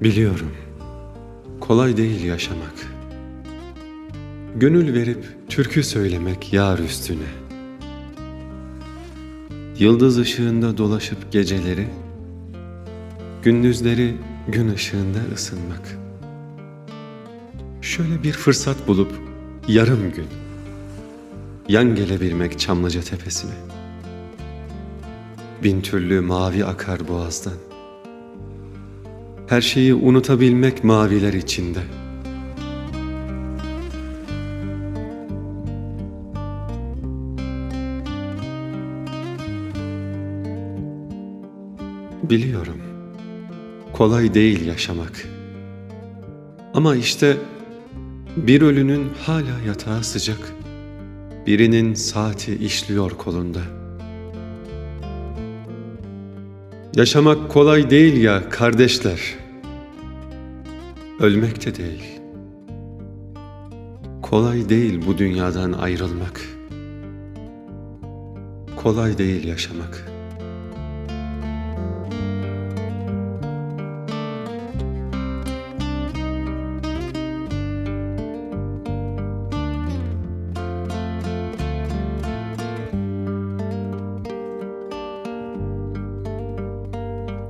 Biliyorum. Kolay değil yaşamak. Gönül verip türkü söylemek yar üstüne. Yıldız ışığında dolaşıp geceleri, gündüzleri gün ışığında ısınmak. Şöyle bir fırsat bulup yarım gün yan gelebilmek Çamlıca tepesine. Bin türlü mavi akar boğazdan. Her şeyi unutabilmek maviler içinde. Biliyorum. Kolay değil yaşamak. Ama işte bir ölünün hala yatağı sıcak. Birinin saati işliyor kolunda. Yaşamak kolay değil ya kardeşler. Ölmek de değil. Kolay değil bu dünyadan ayrılmak. Kolay değil yaşamak.''